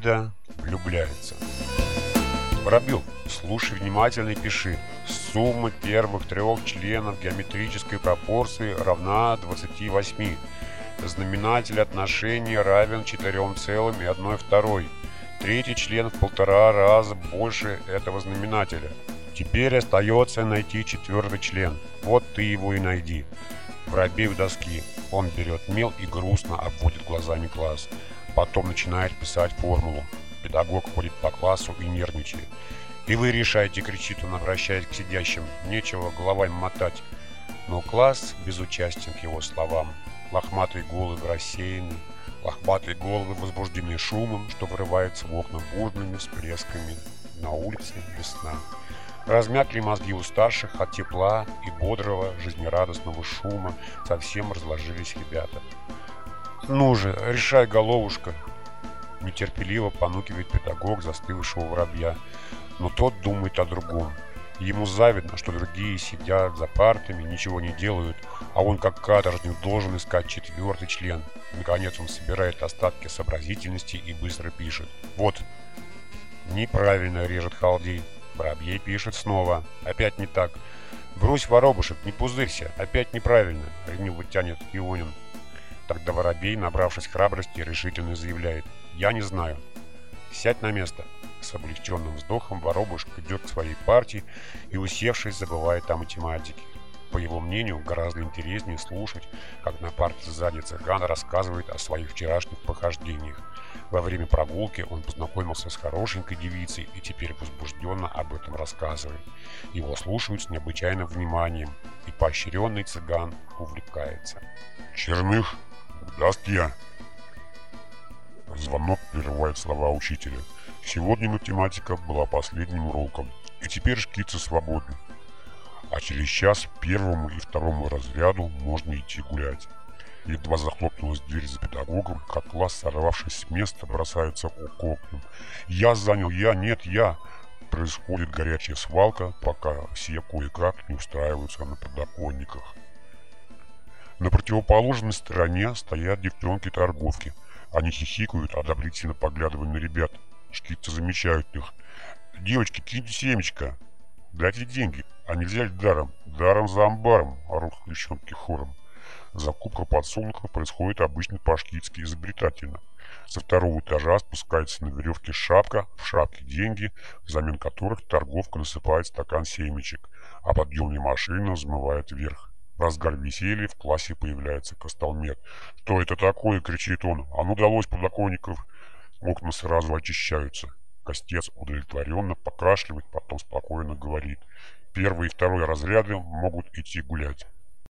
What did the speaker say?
Лида влюбляется. Воробьев, слушай внимательно и пиши. Сумма первых трех членов геометрической пропорции равна 28. Знаменатель отношения равен 4,1 Третий член в полтора раза больше этого знаменателя. Теперь остается найти четвертый член. Вот ты его и найди. Воробей у доски. Он берет мел и грустно обводит глазами класс. Потом начинает писать формулу. Педагог ходит по классу и нервничает. «И вы решаете!» — кричит он, обращаясь к сидящим. «Нечего головами мотать!» Но класс безучастен к его словам. Лохматые головы рассеяны, лохматые головы возбуждены шумом, что вырывается в окна бурными всплесками. На улице весна. Размякли мозги у старших от тепла и бодрого, жизнерадостного шума. Совсем разложились ребята. «Ну же, решай, головушка!» Нетерпеливо понукивает педагог застывшего воробья. Но тот думает о другом. Ему завидно, что другие сидят за партами, ничего не делают, а он как каторжник должен искать четвертый член. Наконец он собирает остатки сообразительности и быстро пишет. Вот. Неправильно режет халдей. Воробей пишет снова. Опять не так. Брось воробушек, не пузырься. Опять неправильно. Ревниво тянет Ионин. Тогда Воробей, набравшись храбрости, решительно заявляет. Я не знаю. Сядь на место. С облегченным вздохом воробушек идет к своей партии и, усевшись, забывает о математике. По его мнению, гораздо интереснее слушать, как на парте сзади цыган рассказывает о своих вчерашних похождениях. Во время прогулки он познакомился с хорошенькой девицей и теперь возбужденно об этом рассказывает. Его слушают с необычайным вниманием, и поощренный цыган увлекается. «Черных, я!» Звонок прерывает слова учителя. Сегодня математика была последним уроком, и теперь шкицы свободны а через час первому и второму разряду можно идти гулять. Едва захлопнулась дверь за педагогом, как класс, сорвавшись с места, бросается к окнам. «Я занял! Я! Нет! Я!» Происходит горячая свалка, пока все кое-как не устраиваются на подоконниках. На противоположной стороне стоят девчонки-торговки. Они хихикают, одобрительно поглядывая на ребят. Шкицы замечают их. «Девочки, киньте семечко!» Дайте деньги, а нельзя ли даром? Даром за амбаром, орут девчонки хором. Закупка подсолнуха происходит обычно по-шкитски изобретательно. Со второго этажа спускается на веревке шапка, в шапке деньги, взамен которых торговка насыпает стакан семечек, а подъемная машина взмывает вверх. В разгар веселья в классе появляется Костолмет. «Что это такое?» — кричит он. «А ну далось подоконников!» Окна сразу очищаются. Костец удовлетворенно покашливает, потом спокойно говорит. Первый и второй разряды могут идти гулять.